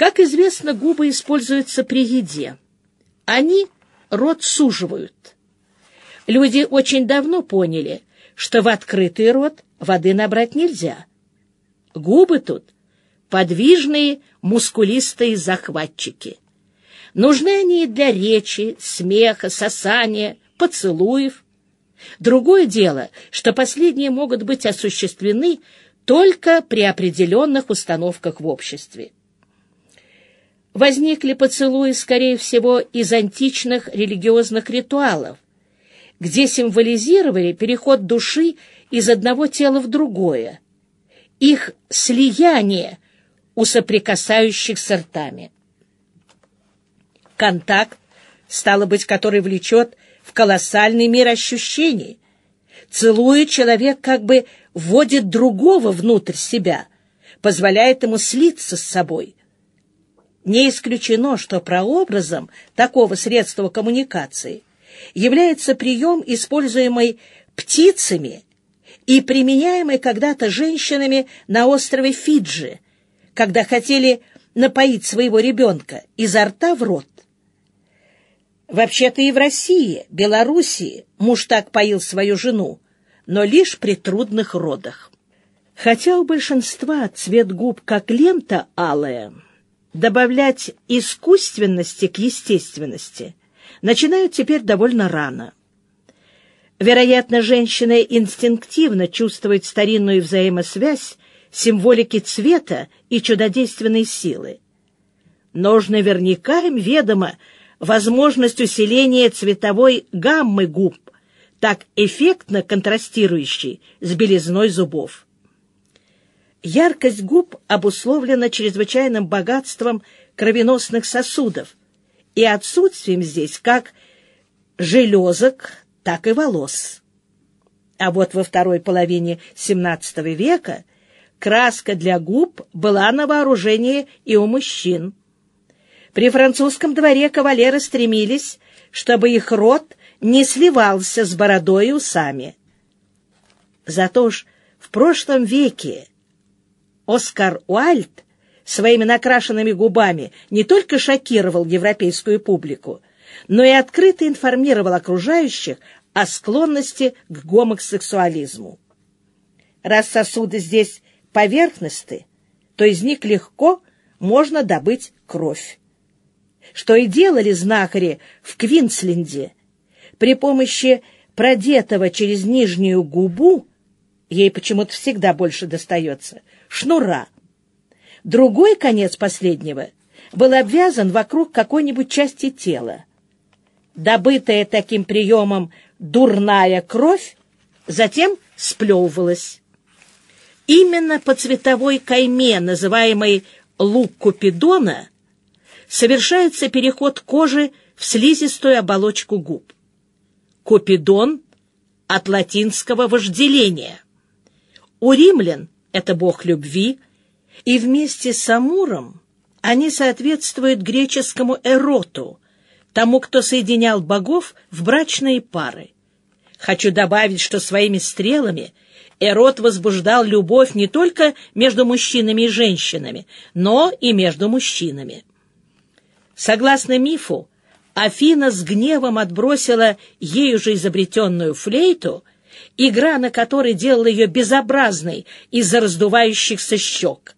Как известно, губы используются при еде. Они рот суживают. Люди очень давно поняли, что в открытый рот воды набрать нельзя. Губы тут подвижные, мускулистые захватчики. Нужны они для речи, смеха, сосания, поцелуев. Другое дело, что последние могут быть осуществлены только при определенных установках в обществе возникли поцелуи, скорее всего, из античных религиозных ритуалов, где символизировали переход души из одного тела в другое, их слияние у соприкасающих с ртами. Контакт, стало быть, который влечет в колоссальный мир ощущений. Целуя, человек как бы вводит другого внутрь себя, позволяет ему слиться с собой – не исключено, что прообразом такого средства коммуникации является прием, используемый птицами и применяемый когда-то женщинами на острове Фиджи, когда хотели напоить своего ребенка изо рта в рот. Вообще-то и в России, Белоруссии муж так поил свою жену, но лишь при трудных родах. Хотя у большинства цвет губ как лента алая – добавлять искусственности к естественности начинают теперь довольно рано. Вероятно, женщина инстинктивно чувствует старинную взаимосвязь символики цвета и чудодейственной силы. Но уж наверняка им ведома возможность усиления цветовой гаммы губ, так эффектно контрастирующей с белизной зубов. Яркость губ обусловлена чрезвычайным богатством кровеносных сосудов и отсутствием здесь как железок, так и волос. А вот во второй половине XVII века краска для губ была на вооружении и у мужчин. При французском дворе кавалеры стремились, чтобы их рот не сливался с бородой и усами. Зато ж в прошлом веке Оскар Уальд своими накрашенными губами не только шокировал европейскую публику, но и открыто информировал окружающих о склонности к гомосексуализму. Раз сосуды здесь поверхностны, то из них легко можно добыть кровь. Что и делали знахари в Квинсленде. При помощи продетого через нижнюю губу, ей почему-то всегда больше достается, шнура. Другой конец последнего был обвязан вокруг какой-нибудь части тела. Добытая таким приемом дурная кровь затем сплевывалась. Именно по цветовой кайме, называемой лук Купидона, совершается переход кожи в слизистую оболочку губ. Купидон от латинского вожделения. У римлян это бог любви, и вместе с Амуром они соответствуют греческому Эроту, тому, кто соединял богов в брачные пары. Хочу добавить, что своими стрелами Эрот возбуждал любовь не только между мужчинами и женщинами, но и между мужчинами. Согласно мифу, Афина с гневом отбросила ею же изобретенную флейту — игра на которой делала ее безобразной из-за раздувающихся щек.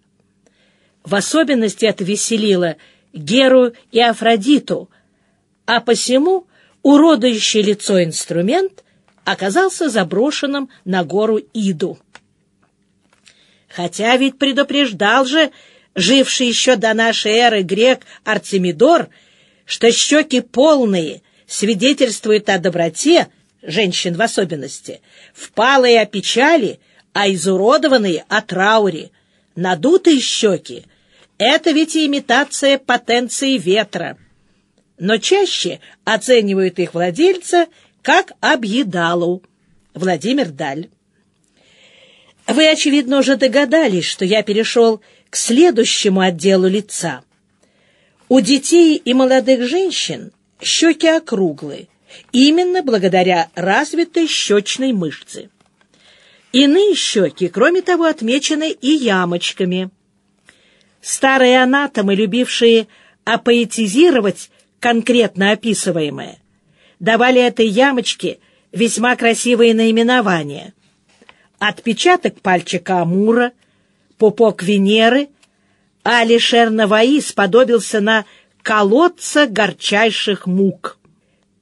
В особенности это веселило Геру и Афродиту, а посему уродующий лицо инструмент оказался заброшенным на гору Иду. Хотя ведь предупреждал же живший еще до нашей эры грек Артемидор, что щеки полные свидетельствуют о доброте, женщин в особенности, впалые о печали, а изуродованные о трауре, надутые щеки. Это ведь и имитация потенции ветра. Но чаще оценивают их владельца как объедалу. Владимир Даль. Вы, очевидно, уже догадались, что я перешел к следующему отделу лица. У детей и молодых женщин щеки округлые, именно благодаря развитой щечной мышце. Иные щеки, кроме того, отмечены и ямочками. Старые анатомы, любившие апоэтизировать конкретно описываемое, давали этой ямочке весьма красивые наименования. Отпечаток пальчика Амура, пупок Венеры, а Алишер Наваи сподобился на колодца горчайших мук.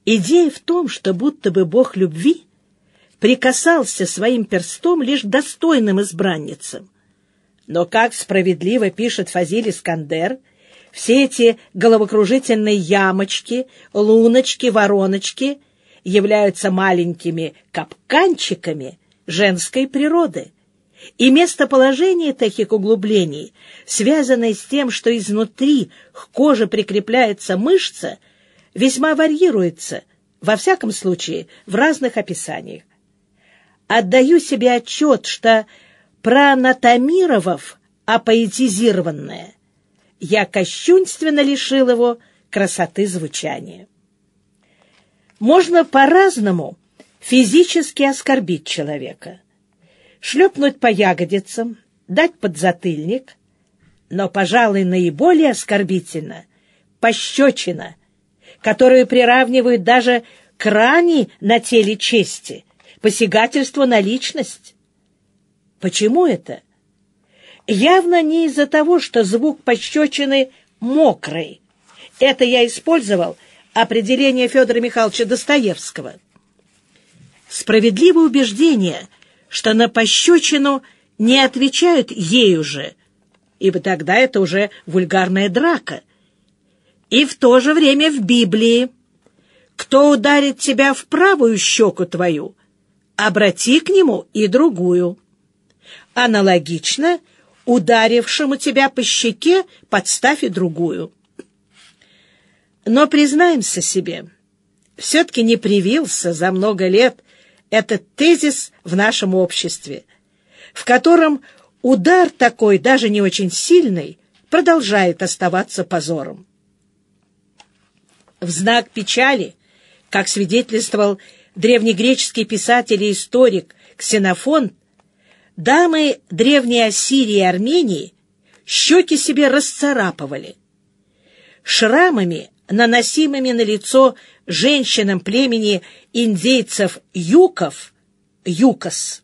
Идея в том, что будто бы бог любви прикасался своим перстом лишь достойным избранницам. Но, как справедливо пишет Фазиль Искандер, все эти головокружительные ямочки, луночки, вороночки являются маленькими капканчиками женской природы. И местоположение таких углублений, связанное с тем, что изнутри к коже прикрепляется мышца, весьма варьируется, во всяком случае, в разных описаниях. Отдаю себе отчет, что проанатомировав апоэтизированное, я кощунственно лишил его красоты звучания. Можно по-разному физически оскорбить человека, шлепнуть по ягодицам, дать подзатыльник, но, пожалуй, наиболее оскорбительно пощечина, которую приравнивают даже к ране на теле чести, посягательство на личность. Почему это? Явно не из-за того, что звук пощечины мокрый. Это я использовал определение Федора Михайловича Достоевского. Справедливое убеждение, что на пощечину не отвечают ею же, ибо тогда это уже вульгарная драка. И в то же время в Библии «Кто ударит тебя в правую щеку твою, обрати к нему и другую». Аналогично ударившему тебя по щеке подставь и другую. Но признаемся себе, все-таки не привился за много лет этот тезис в нашем обществе, в котором удар такой, даже не очень сильный, продолжает оставаться позором. В знак печали, как свидетельствовал древнегреческий писатель и историк Ксенофонт, дамы Древней Ассирии и Армении щеки себе расцарапывали. Шрамами, наносимыми на лицо женщинам племени индейцев юков, юкос,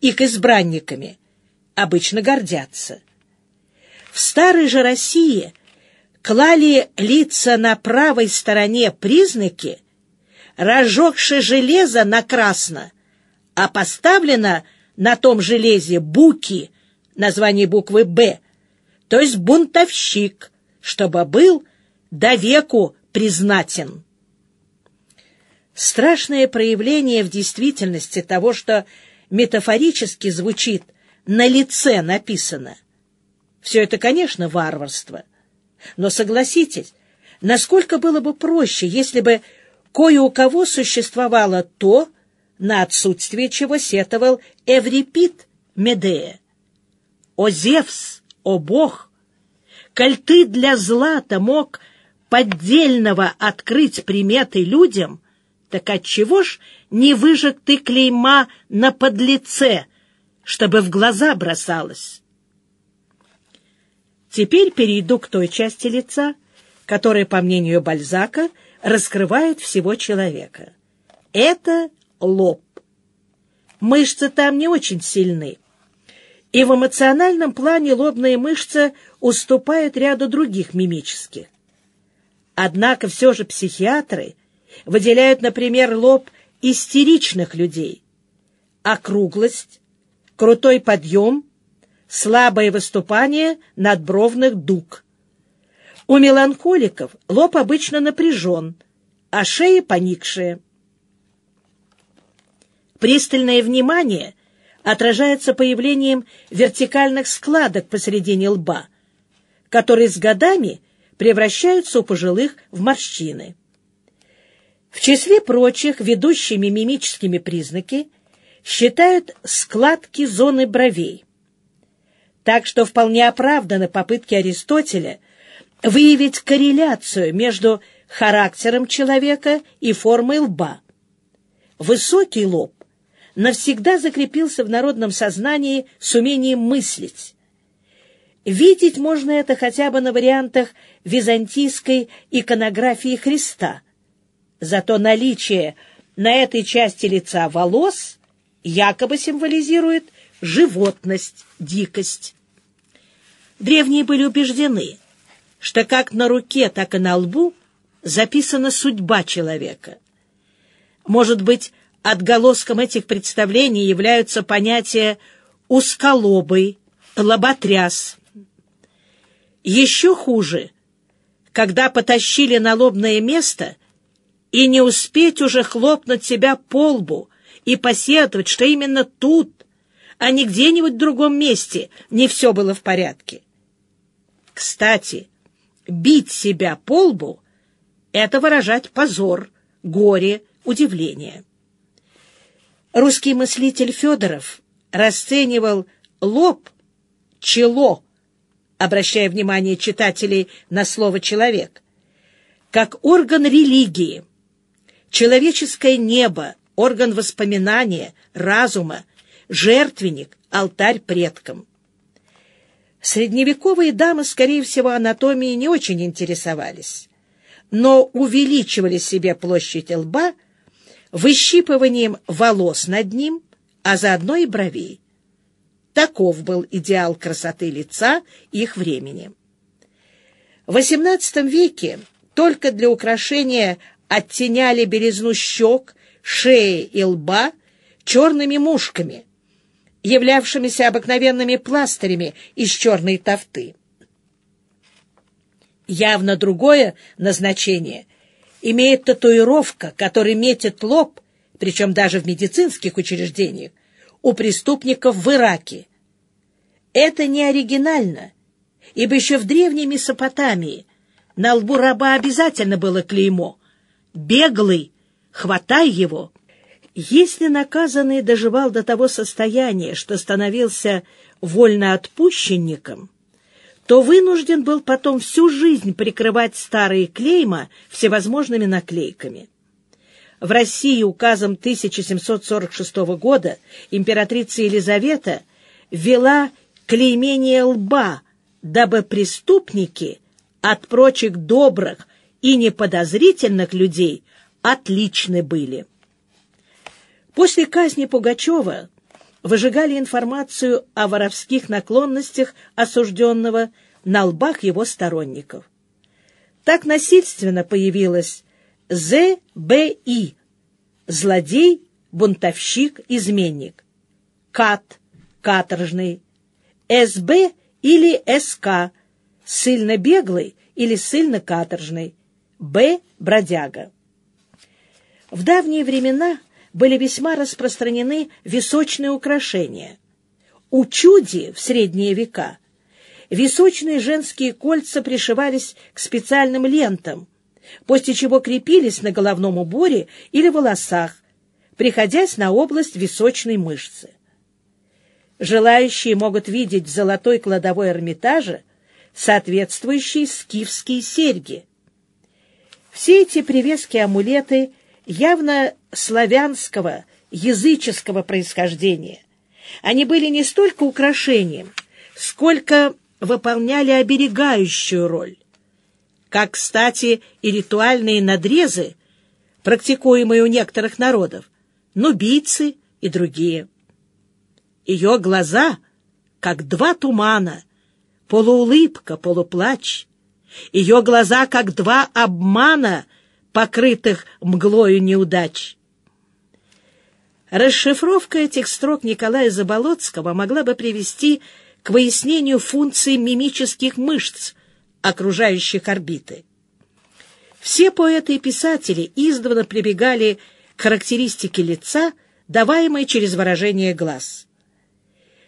их избранниками, обычно гордятся. В старой же России клали лица на правой стороне признаки, разжегши железо на красно, а поставлено на том железе буки, название буквы «Б», то есть бунтовщик, чтобы был до веку признатен. Страшное проявление в действительности того, что метафорически звучит «на лице написано». Все это, конечно, варварство. Но согласитесь, насколько было бы проще, если бы кое у кого существовало то, на отсутствие чего сетовал Эврипид Медея. «О Зевс, о Бог! Коль ты для злата мог поддельного открыть приметы людям, так отчего ж не выжег ты клейма на подлеце, чтобы в глаза бросалось?» Теперь перейду к той части лица, которая, по мнению Бальзака, раскрывает всего человека. Это лоб. Мышцы там не очень сильны, и в эмоциональном плане лобная мышца уступает ряду других мимических. Однако все же психиатры выделяют, например, лоб истеричных людей, округлость, крутой подъем, слабое выступание надбровных дуг. У меланхоликов лоб обычно напряжен, а шея поникшая. Пристальное внимание отражается появлением вертикальных складок посередине лба, которые с годами превращаются у пожилых в морщины. В числе прочих ведущими мимическими признаки считают складки зоны бровей. Так что вполне оправданы попытки Аристотеля выявить корреляцию между характером человека и формой лба. Высокий лоб навсегда закрепился в народном сознании с умением мыслить. Видеть можно это хотя бы на вариантах византийской иконографии Христа. Зато наличие на этой части лица волос якобы символизирует животность, дикость. Древние были убеждены, что как на руке, так и на лбу записана судьба человека. Может быть, отголоском этих представлений являются понятия «узколобый», «лоботряс». Еще хуже, когда потащили на лобное место и не успеть уже хлопнуть себя по лбу и посетовать, что именно тут, а не где-нибудь в другом месте не все было в порядке. Кстати, бить себя по лбу — это выражать позор, горе, удивление. Русский мыслитель Федоров расценивал лоб, чело, обращая внимание читателей на слово «человек», как орган религии, человеческое небо, орган воспоминания, разума, жертвенник, алтарь предкам. Средневековые дамы, скорее всего, анатомией не очень интересовались, но увеличивали себе площадь лба выщипыванием волос над ним, а заодно и бровей. Таков был идеал красоты лица их времени. В XVIII веке только для украшения оттеняли белизну щек, шеи и лба черными мушками, являвшимися обыкновенными пластырями из черной тофты. Явно другое назначение имеет татуировка, которая метит лоб, причем даже в медицинских учреждениях, у преступников в Ираке. Это не оригинально, ибо еще в древней Месопотамии на лбу раба обязательно было клеймо «Беглый, хватай его!» Если наказанный доживал до того состояния, что становился вольноотпущенником, то вынужден был потом всю жизнь прикрывать старые клейма всевозможными наклейками. В России указом 1746 года императрица Елизавета ввела клеймение лба, дабы преступники от прочих добрых и неподозрительных людей отличны были. После казни Пугачева выжигали информацию о воровских наклонностях осужденного на лбах его сторонников. Так насильственно появилась ЗБИ – злодей, бунтовщик, изменник, КАТ – каторжный, СБ или СК – сильно-беглый или сильно-каторжный, Б – бродяга. В давние времена – были весьма распространены височные украшения. У чуди в средние века височные женские кольца пришивались к специальным лентам, после чего крепились на головном уборе или волосах, приходясь на область височной мышцы. Желающие могут видеть в золотой кладовой Эрмитажа соответствующие скифские серьги. Все эти привески-амулеты – явно славянского, языческого происхождения. Они были не столько украшением, сколько выполняли оберегающую роль. Как, кстати, и ритуальные надрезы, практикуемые у некоторых народов, нубийцы и другие. Ее глаза, как два тумана, полуулыбка, полуплач. Ее глаза, как два обмана, покрытых мглою неудач. Расшифровка этих строк Николая Заболоцкого могла бы привести к выяснению функций мимических мышц, окружающих орбиты. Все поэты и писатели издавна прибегали к характеристике лица, даваемой через выражение глаз.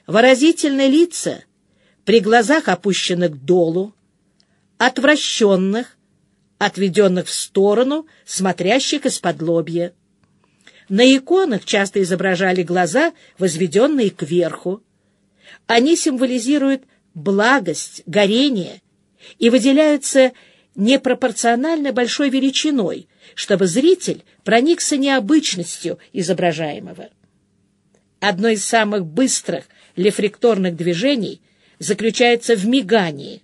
Выразительные лица при глазах опущенных долу, отвращенных, отведенных в сторону, смотрящих из-под лобья. На иконах часто изображали глаза, возведенные кверху. Они символизируют благость, горение и выделяются непропорционально большой величиной, чтобы зритель проникся необычностью изображаемого. Одно из самых быстрых лефректорных движений заключается в мигании.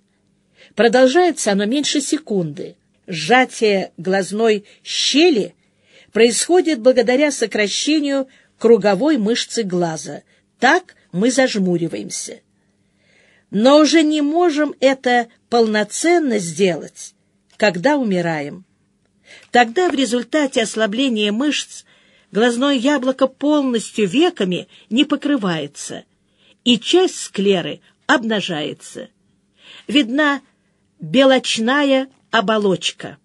Продолжается оно меньше секунды. Сжатие глазной щели происходит благодаря сокращению круговой мышцы глаза. Так мы зажмуриваемся. Но уже не можем это полноценно сделать, когда умираем. Тогда в результате ослабления мышц глазное яблоко полностью веками не покрывается, и часть склеры обнажается. Видна белочная оболочка.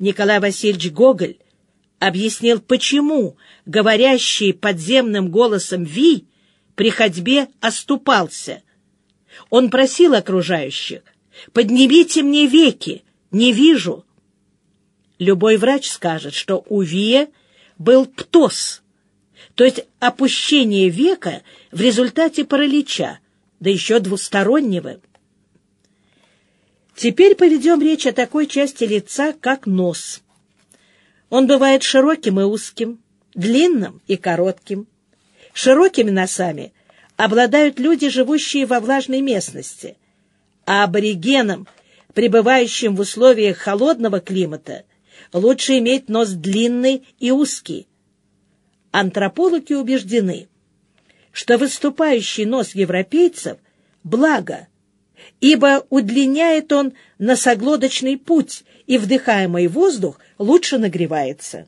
Николай Васильевич Гоголь объяснил, почему говорящий подземным голосом Ви при ходьбе оступался. Он просил окружающих «Поднимите мне веки, не вижу». Любой врач скажет, что у Вия был птоз, то есть опущение века в результате паралича, да еще двустороннего. Теперь поведем речь о такой части лица, как нос. Он бывает широким и узким, длинным и коротким. Широкими носами обладают люди, живущие во влажной местности, а аборигенам, пребывающим в условиях холодного климата, лучше иметь нос длинный и узкий. Антропологи убеждены, что выступающий нос европейцев – благо, ибо удлиняет он носоглоточный путь, и вдыхаемый воздух лучше нагревается.